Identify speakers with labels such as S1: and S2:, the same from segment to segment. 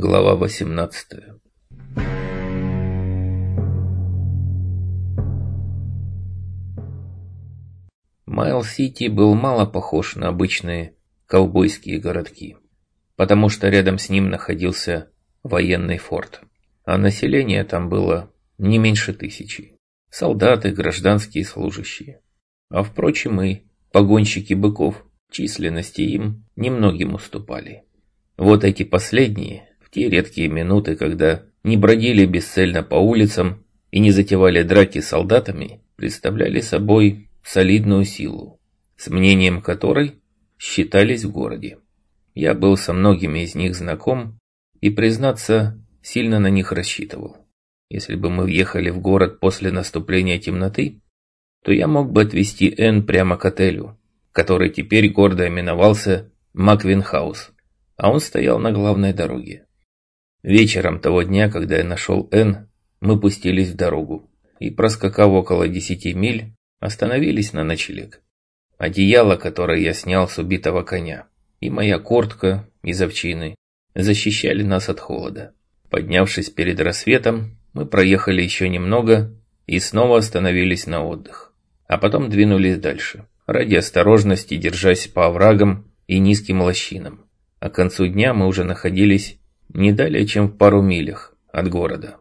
S1: Глава 18 Майл-Сити был мало похож на обычные ковбойские городки, потому что рядом с ним находился военный форт, а население там было не меньше тысячи. Солдаты, гражданские служащие. А впрочем и погонщики быков численности им немногим уступали. Вот эти последние, те редкие минуты, когда не бродили бесцельно по улицам и не затевали драки с солдатами, представляли собой солидную силу, с мнением которой считались в городе. Я был со многими из них знаком и, признаться, сильно на них рассчитывал. Если бы мы въехали в город после наступления темноты, то я мог бы отвезти Энн прямо к отелю, который теперь гордо именовался Маквинхаус, а он стоял на главной дороге. Вечером того дня, когда я нашел Энн, мы пустились в дорогу и, проскакав около десяти миль, остановились на ночлег. Одеяло, которое я снял с убитого коня, и моя куртка из овчины защищали нас от холода. Поднявшись перед рассветом, мы проехали еще немного и снова остановились на отдых, а потом двинулись дальше, ради осторожности держась по оврагам и низким лощинам. А к концу дня мы уже находились не далее, чем в пару милях от города.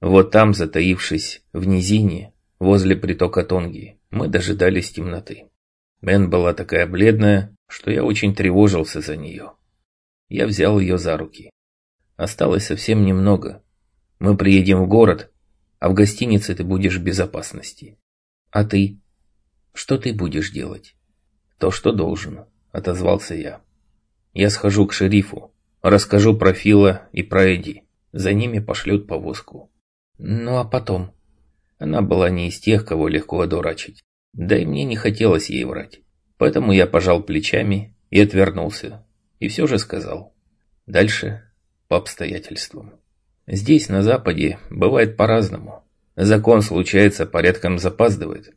S1: Вот там, затаившись в низине, возле притока Тонги, мы дожидались темноты. Мэн была такая бледная, что я очень тревожился за нее. Я взял ее за руки. Осталось совсем немного. Мы приедем в город, а в гостинице ты будешь в безопасности. А ты? Что ты будешь делать? То, что должен, отозвался я. Я схожу к шерифу, расскажу про Фила и про Эдди. За ними пошлют повозку. Ну а потом? Она была не из тех, кого легко одурачить. Да и мне не хотелось ей врать. Поэтому я пожал плечами и отвернулся. И все же сказал. Дальше по обстоятельствам. Здесь, на Западе, бывает по-разному. Закон, случается, порядком запаздывает.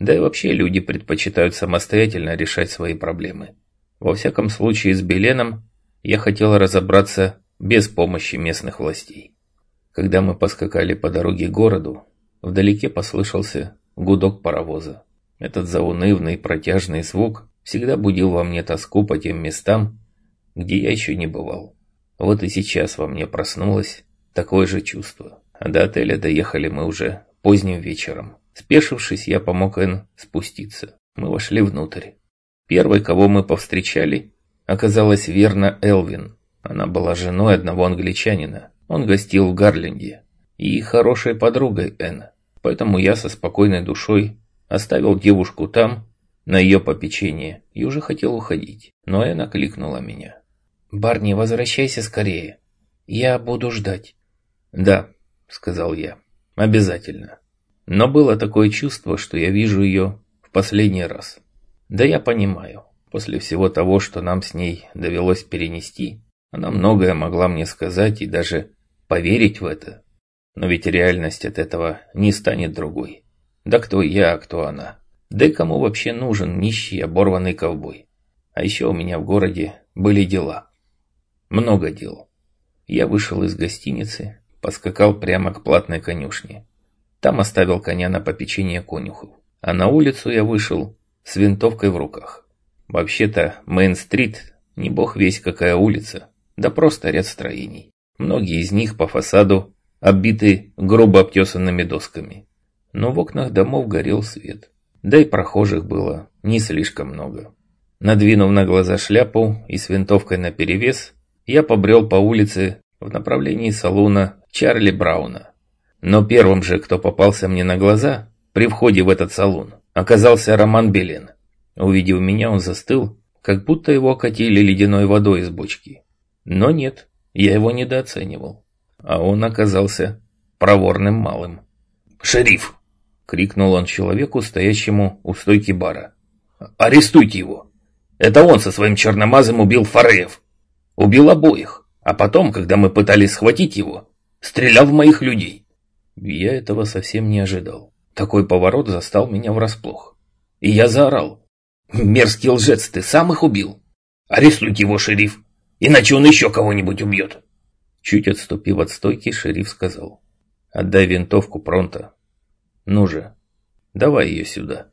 S1: Да и вообще люди предпочитают самостоятельно решать свои проблемы. Во всяком случае с Беленом я хотел разобраться без помощи местных властей. Когда мы поскакали по дороге к городу, вдалеке послышался гудок паровоза. Этот заунывный протяжный звук всегда будил во мне тоску по тем местам, где я еще не бывал. Вот и сейчас во мне проснулось такое же чувство. До отеля доехали мы уже поздним вечером. Спешившись, я помог Энн спуститься. Мы вошли внутрь. Первой, кого мы повстречали, оказалась верно Элвин. Она была женой одного англичанина. Он гостил в Гарленде. И хорошей подругой Энн. Поэтому я со спокойной душой Оставил девушку там, на ее попечение, и уже хотел уходить. Но Энн окликнула меня. «Барни, возвращайся скорее. Я буду ждать». «Да», — сказал я, — «обязательно». Но было такое чувство, что я вижу ее в последний раз. Да я понимаю, после всего того, что нам с ней довелось перенести, она многое могла мне сказать и даже поверить в это. Но ведь реальность от этого не станет другой. Да кто я, а кто она? Да кому вообще нужен нищий оборванный ковбой? А еще у меня в городе были дела. Много дел. Я вышел из гостиницы, поскакал прямо к платной конюшне. Там оставил коня на попечение конюхов. А на улицу я вышел с винтовкой в руках. Вообще-то Мейн-стрит не бог весь какая улица, да просто ряд строений. Многие из них по фасаду оббиты грубо обтесанными досками но в окнах домов горел свет. Да и прохожих было не слишком много. Надвинув на глаза шляпу и с винтовкой наперевес, я побрел по улице в направлении салона Чарли Брауна. Но первым же, кто попался мне на глаза при входе в этот салон, оказался Роман Белен. Увидев меня, он застыл, как будто его окатили ледяной водой из бочки. Но нет, я его недооценивал. А он оказался проворным малым. «Шериф!» — крикнул он человеку, стоящему у стойки бара. «Арестуйте его! Это он со своим черномазом убил Фареев! Убил обоих, а потом, когда мы пытались схватить его, стрелял в моих людей!» Я этого совсем не ожидал. Такой поворот застал меня врасплох. И я заорал. «Мерзкий лжец, ты сам их убил! Арестуйте его, шериф, иначе он еще кого-нибудь убьет!» Чуть отступив от стойки, шериф сказал. «Отдай винтовку, Пронто. Ну же, давай ее сюда».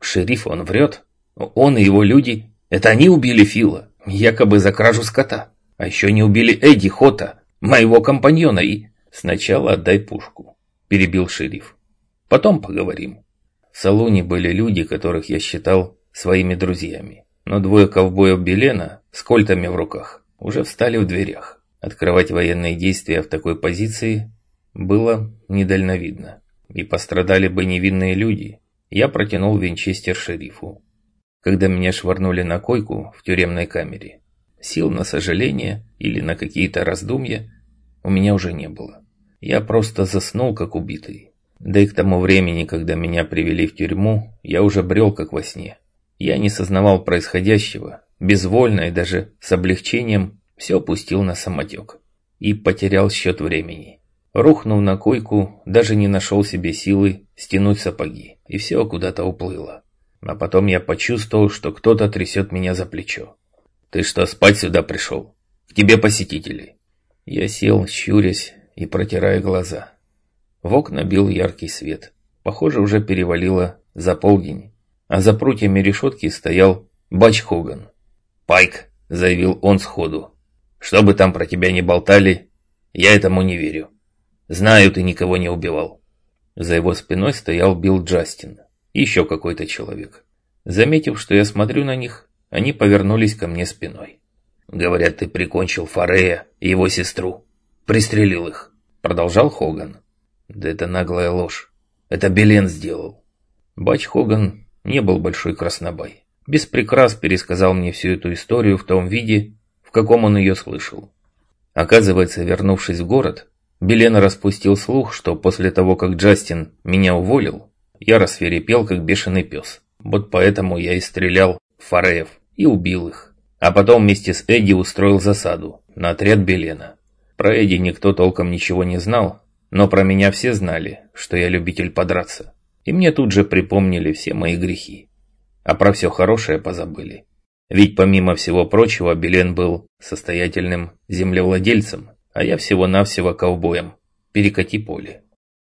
S1: Шериф, он врет. Он и его люди. Это они убили Фила, якобы за кражу скота. А еще не убили Эдди Хота, моего компаньона, и... Сначала отдай пушку, перебил шериф. Потом поговорим. В салоне были люди, которых я считал своими друзьями. Но двое ковбоев Белена с кольтами в руках уже встали в дверях. Открывать военные действия в такой позиции было недальновидно. И пострадали бы невинные люди. Я протянул винчестер шерифу. Когда меня швырнули на койку в тюремной камере, сил на сожаление или на какие-то раздумья у меня уже не было. Я просто заснул, как убитый. Да и к тому времени, когда меня привели в тюрьму, я уже брел, как во сне. Я не сознавал происходящего, безвольно и даже с облегчением все опустил на самотек. И потерял счет времени. Рухнув на койку, даже не нашел себе силы стянуть сапоги, и все куда-то уплыло. А потом я почувствовал, что кто-то трясет меня за плечо. «Ты что, спать сюда пришел? К тебе посетители». Я сел, щурясь и протирая глаза. В окна бил яркий свет. Похоже, уже перевалило за полдень. А за прутьями решетки стоял Бач Хоган. «Пайк», — заявил он сходу, — «что бы там про тебя не болтали, я этому не верю. Знаю, ты никого не убивал». За его спиной стоял Билл Джастин. еще какой-то человек. Заметив, что я смотрю на них, они повернулись ко мне спиной. «Говорят, ты прикончил Фарея и его сестру. Пристрелил их», — продолжал Хоган. «Да это наглая ложь. Это Белен сделал». Бач Хоган не был большой краснобай. Без прикрас пересказал мне всю эту историю в том виде, в каком он ее слышал. Оказывается, вернувшись в город, Белен распустил слух, что после того, как Джастин меня уволил, я рассверепел, как бешеный пес. Вот поэтому я и стрелял в Фареев и убил их. А потом вместе с Эдди устроил засаду на отряд Белена. Про Эдди никто толком ничего не знал, но про меня все знали, что я любитель подраться. И мне тут же припомнили все мои грехи. А про все хорошее позабыли. Ведь помимо всего прочего, Белен был состоятельным землевладельцем, а я всего-навсего ковбоем. Перекати поле.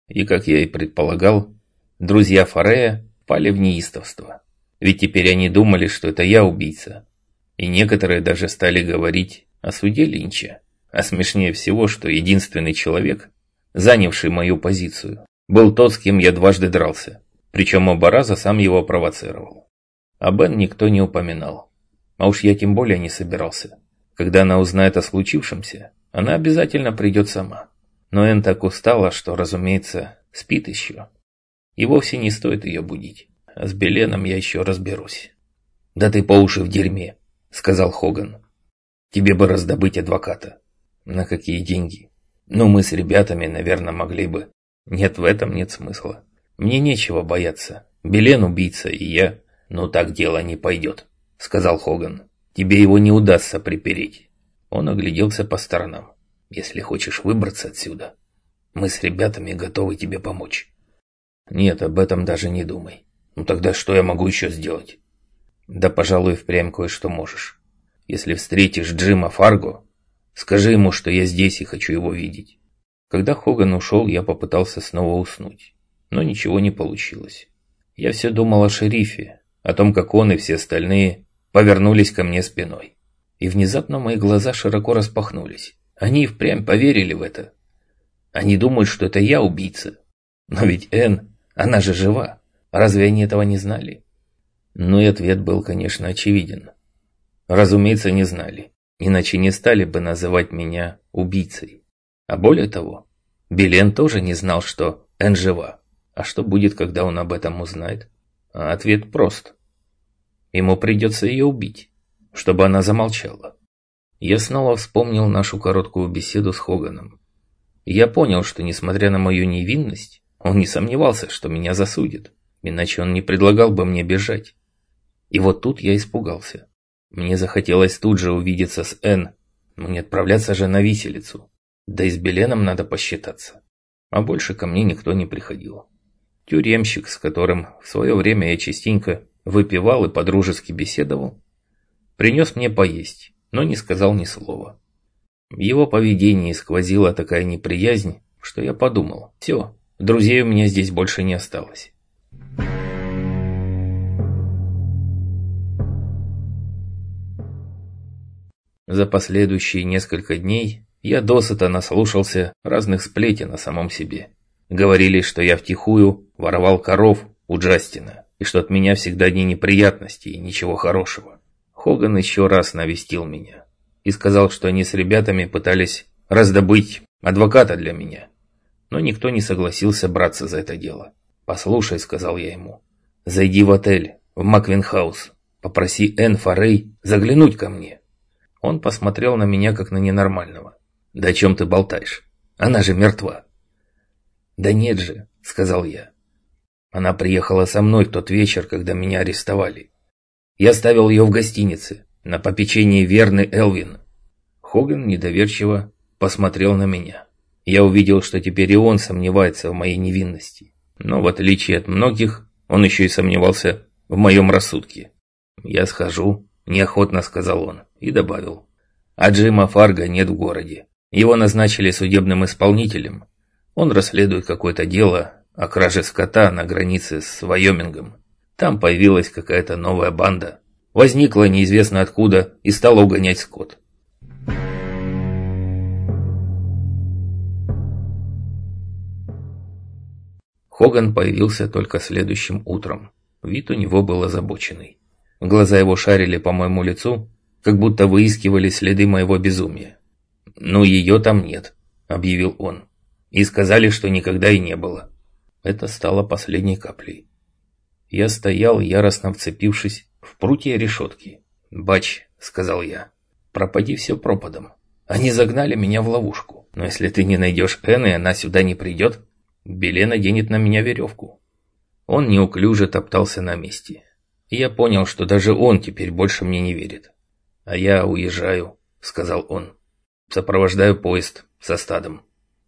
S1: И, как я и предполагал, друзья Фарея пали в неистовство. Ведь теперь они думали, что это я убийца. И некоторые даже стали говорить о суде Линча. А смешнее всего, что единственный человек, занявший мою позицию, был тот, с кем я дважды дрался. Причем оба раза сам его провоцировал. А Бен никто не упоминал. А уж я тем более не собирался. Когда она узнает о случившемся, она обязательно придет сама. Но Эн так устала, что, разумеется, спит еще. И вовсе не стоит ее будить. А с Беленом я еще разберусь. «Да ты по уши в дерьме», — сказал Хоган. «Тебе бы раздобыть адвоката». «На какие деньги?» «Ну, мы с ребятами, наверное, могли бы». «Нет, в этом нет смысла. Мне нечего бояться. Белен убийца, и я...» «Ну, так дело не пойдет», — сказал Хоган. «Тебе его не удастся припереть». Он огляделся по сторонам. «Если хочешь выбраться отсюда, мы с ребятами готовы тебе помочь». «Нет, об этом даже не думай. Ну тогда что я могу еще сделать?» «Да, пожалуй, впрямь кое-что можешь. Если встретишь Джима Фарго, скажи ему, что я здесь и хочу его видеть». Когда Хоган ушел, я попытался снова уснуть, но ничего не получилось. Я все думал о шерифе, о том, как он и все остальные повернулись ко мне спиной. И внезапно мои глаза широко распахнулись. Они впрямь поверили в это. Они думают, что это я убийца. Но ведь Энн, она же жива. Разве они этого не знали? Ну и ответ был, конечно, очевиден. Разумеется, не знали. Иначе не стали бы называть меня убийцей. А более того, Белен тоже не знал, что Энн жива. А что будет, когда он об этом узнает? А ответ прост. Ему придется ее убить, чтобы она замолчала. Я снова вспомнил нашу короткую беседу с Хоганом. Я понял, что несмотря на мою невинность, он не сомневался, что меня засудит, иначе он не предлагал бы мне бежать. И вот тут я испугался. Мне захотелось тут же увидеться с Энн, но не отправляться же на виселицу. Да и с Беленом надо посчитаться. А больше ко мне никто не приходил. Тюремщик, с которым в свое время я частенько выпивал и подружески беседовал, принес мне поесть, но не сказал ни слова. В его поведении сквозила такая неприязнь, что я подумал, все, друзей у меня здесь больше не осталось. За последующие несколько дней я досыта наслушался разных сплетен о самом себе. Говорили, что я втихую воровал коров у Джастина, и что от меня всегда одни неприятности и ничего хорошего. Хоган еще раз навестил меня и сказал, что они с ребятами пытались раздобыть адвоката для меня. Но никто не согласился браться за это дело. «Послушай», — сказал я ему, — «зайди в отель, в Маквинхаус, попроси Энн Форей заглянуть ко мне. Он посмотрел на меня, как на ненормального. «Да о чем ты болтаешь? Она же мертва». «Да нет же», — сказал я. Она приехала со мной в тот вечер, когда меня арестовали. Я оставил ее в гостинице, на попечении верный Элвин. Хоган недоверчиво посмотрел на меня. Я увидел, что теперь и он сомневается в моей невинности. Но в отличие от многих, он еще и сомневался в моем рассудке. «Я схожу», – неохотно сказал он и добавил. А Джима Фарга нет в городе. Его назначили судебным исполнителем. Он расследует какое-то дело о краже скота на границе с Вайомингом. Там появилась какая-то новая банда. Возникла неизвестно откуда и стала угонять скот. Хоган появился только следующим утром. Вид у него был озабоченный. Глаза его шарили по моему лицу, как будто выискивали следы моего безумия. «Ну, ее там нет», — объявил он. «И сказали, что никогда и не было». Это стало последней каплей. Я стоял, яростно вцепившись в прутья решетки. «Бач», — сказал я, — «пропади все пропадом. Они загнали меня в ловушку. Но если ты не найдешь Энн, и она сюда не придет, Беле наденет на меня веревку». Он неуклюже топтался на месте. И я понял, что даже он теперь больше мне не верит. «А я уезжаю», — сказал он. «Сопровождаю поезд со стадом.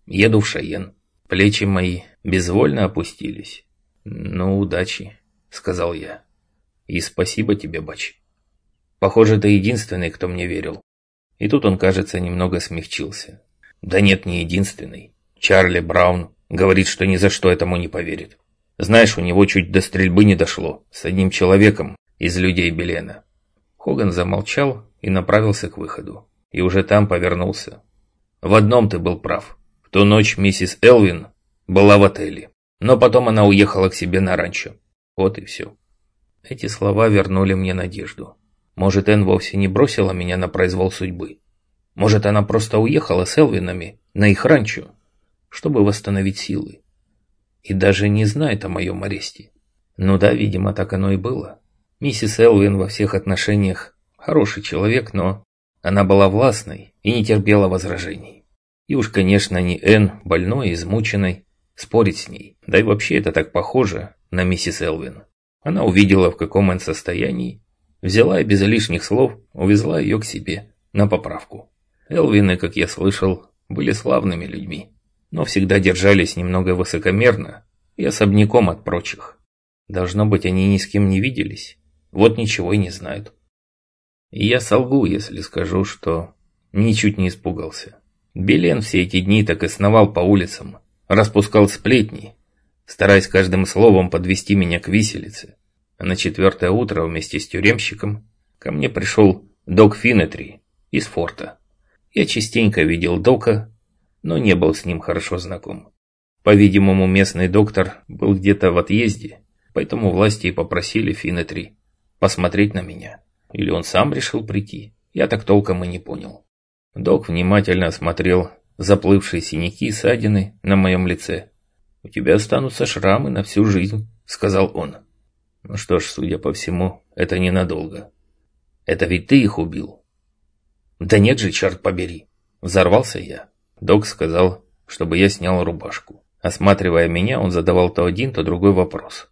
S1: Еду в Шаен. Плечи мои безвольно опустились. Ну, удачи», — сказал я. «И спасибо тебе, Бач. Похоже, ты единственный, кто мне верил». И тут он, кажется, немного смягчился. «Да нет, не единственный. Чарли Браун говорит, что ни за что этому не поверит. Знаешь, у него чуть до стрельбы не дошло с одним человеком из людей Белена». Хоган замолчал, и направился к выходу. И уже там повернулся. В одном ты был прав. В ту ночь миссис Элвин была в отеле. Но потом она уехала к себе на ранчо. Вот и все. Эти слова вернули мне надежду. Может, Энн вовсе не бросила меня на произвол судьбы. Может, она просто уехала с Элвинами на их ранчо, чтобы восстановить силы. И даже не знает о моем аресте. Ну да, видимо, так оно и было. Миссис Элвин во всех отношениях Хороший человек, но она была властной и не терпела возражений. И уж, конечно, не Энн, больной измученной, спорить с ней. Да и вообще это так похоже на миссис Элвин. Она увидела, в каком Энн состоянии, взяла и без лишних слов увезла ее к себе на поправку. Элвины, как я слышал, были славными людьми, но всегда держались немного высокомерно и особняком от прочих. Должно быть, они ни с кем не виделись, вот ничего и не знают. И я солгу, если скажу, что ничуть не испугался. Белен все эти дни так и сновал по улицам, распускал сплетни, стараясь каждым словом подвести меня к виселице. А на четвертое утро вместе с тюремщиком ко мне пришел док Финетри из форта. Я частенько видел дока, но не был с ним хорошо знаком. По-видимому, местный доктор был где-то в отъезде, поэтому власти и попросили Финетри посмотреть на меня. Или он сам решил прийти? Я так толком и не понял. Док внимательно осмотрел заплывшие синяки и ссадины на моем лице. «У тебя останутся шрамы на всю жизнь», — сказал он. «Ну что ж, судя по всему, это ненадолго. Это ведь ты их убил?» «Да нет же, черт побери!» Взорвался я. Док сказал, чтобы я снял рубашку. Осматривая меня, он задавал то один, то другой вопрос.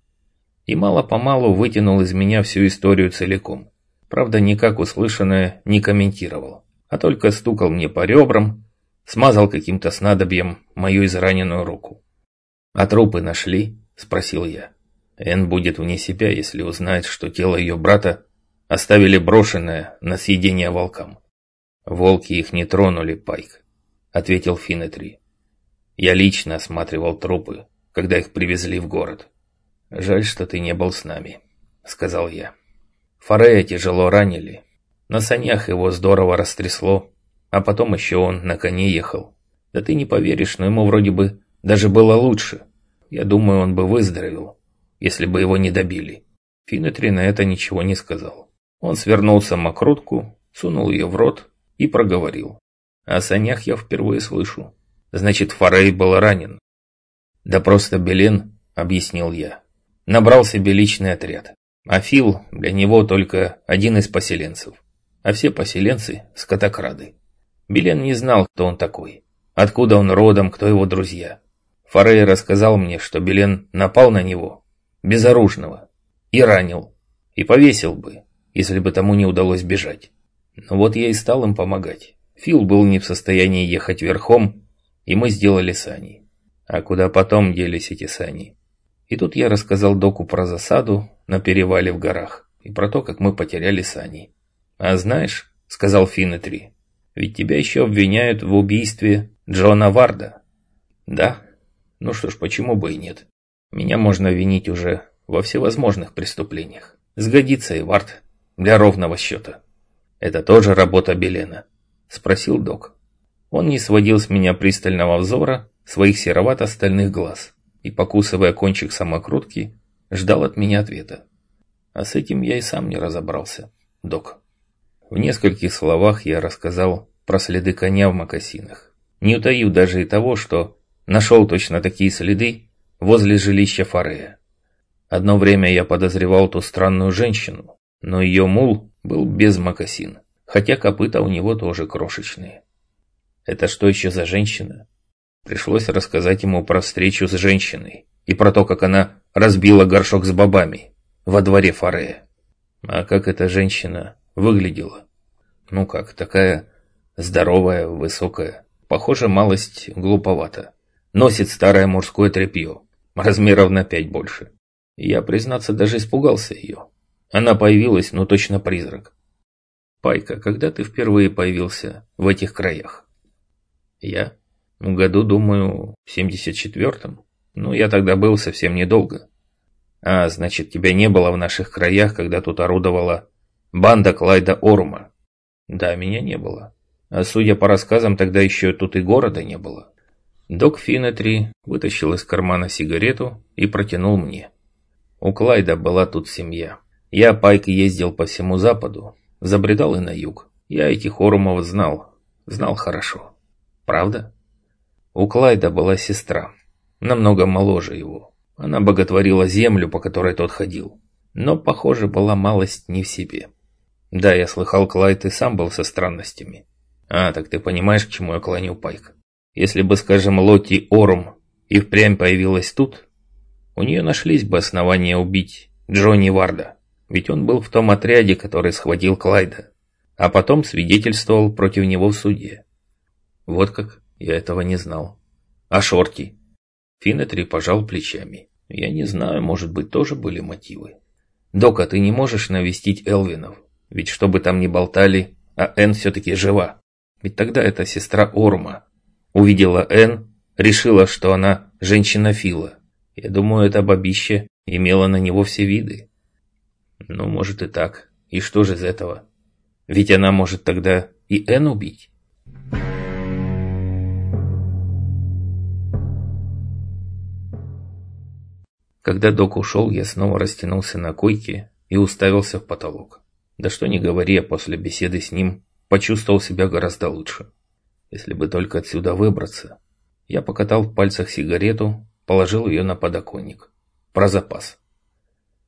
S1: И мало-помалу вытянул из меня всю историю целиком. Правда, никак услышанное не комментировал, а только стукал мне по ребрам, смазал каким-то снадобьем мою израненную руку. «А трупы нашли?» – спросил я. Эн будет вне себя, если узнает, что тело ее брата оставили брошенное на съедение волкам. «Волки их не тронули, Пайк», — ответил Финетри. «Я лично осматривал трупы, когда их привезли в город. Жаль, что ты не был с нами», — сказал я. Форея тяжело ранили. На санях его здорово растрясло, а потом еще он на коне ехал. Да ты не поверишь, но ему вроде бы даже было лучше. Я думаю, он бы выздоровел, если бы его не добили. Финетри на это ничего не сказал. Он свернул самокрутку, сунул ее в рот и проговорил. О санях я впервые слышу. Значит, Форей был ранен. Да просто Белен, объяснил я. Набрал себе личный отряд. А Фил для него только один из поселенцев. А все поселенцы – скотокрады. Белен не знал, кто он такой. Откуда он родом, кто его друзья. Форей рассказал мне, что Белен напал на него, безоружного, и ранил, и повесил бы, если бы тому не удалось бежать. Но вот я и стал им помогать. Фил был не в состоянии ехать верхом, и мы сделали сани. А куда потом делись эти сани? И тут я рассказал доку про засаду на перевале в горах и про то, как мы потеряли сани. «А знаешь, — сказал Финнетри, — ведь тебя еще обвиняют в убийстве Джона Варда». «Да? Ну что ж, почему бы и нет? Меня можно винить уже во всевозможных преступлениях. Сгодится и Вард для ровного счета». «Это тоже работа Белена?» — спросил док. Он не сводил с меня пристального взора своих серовато-стальных глаз и, покусывая кончик самокрутки, ждал от меня ответа. А с этим я и сам не разобрался, док. В нескольких словах я рассказал про следы коня в мокасинах. Не утаю даже и того, что нашел точно такие следы возле жилища Фарея. Одно время я подозревал ту странную женщину, но ее мул был без мокасин, хотя копыта у него тоже крошечные. Это что еще за женщина? Пришлось рассказать ему про встречу с женщиной и про то, как она разбила горшок с бобами во дворе Фарея. А как эта женщина выглядела? Ну как, такая здоровая, высокая, похоже, малость глуповата. Носит старое мужское тряпье, размеров на пять больше. Я, признаться, даже испугался ее. Она появилась, ну точно призрак. Пайка, когда ты впервые появился в этих краях? Я? В году, думаю, в 74-м. Ну, я тогда был совсем недолго. А, значит, тебя не было в наших краях, когда тут орудовала банда Клайда Орума. Да, меня не было. А судя по рассказам, тогда еще тут и города не было. Док Финетри вытащил из кармана сигарету и протянул мне. У Клайда была тут семья. Я, Пайк, ездил по всему западу, забредал и на юг. Я этих Орумов знал, знал хорошо. Правда? У Клайда была сестра, намного моложе его. Она боготворила землю, по которой тот ходил. Но, похоже, была малость не в себе. Да, я слыхал, Клайд и сам был со странностями. А, так ты понимаешь, к чему я клоню, Пайк? Если бы, скажем, Лотти Орум и впрямь появилась тут, у нее нашлись бы основания убить Джонни Варда. Ведь он был в том отряде, который схватил Клайда, а потом свидетельствовал против него в суде. Вот как? Я этого не знал. А Шорти? Финетри пожал плечами. Я не знаю, может быть, тоже были мотивы. Дока, ты не можешь навестить Элвинов. Ведь что бы там ни болтали, а Энн все-таки жива. Ведь тогда эта сестра Орма. Увидела Энн, решила, что она женщина Фила. Я думаю, это бабище имело на него все виды. Ну, может и так. И что же из этого? Ведь она может тогда и Энн убить. Когда док ушел, я снова растянулся на койке и уставился в потолок. Да что ни говори, я после беседы с ним почувствовал себя гораздо лучше. Если бы только отсюда выбраться. Я покатал в пальцах сигарету, положил ее на подоконник. Про запас.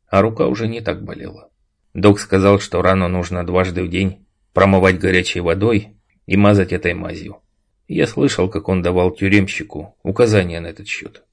S1: А рука уже не так болела. Док сказал, что рану нужно дважды в день промывать горячей водой и мазать этой мазью. Я слышал, как он давал тюремщику указания на этот счет.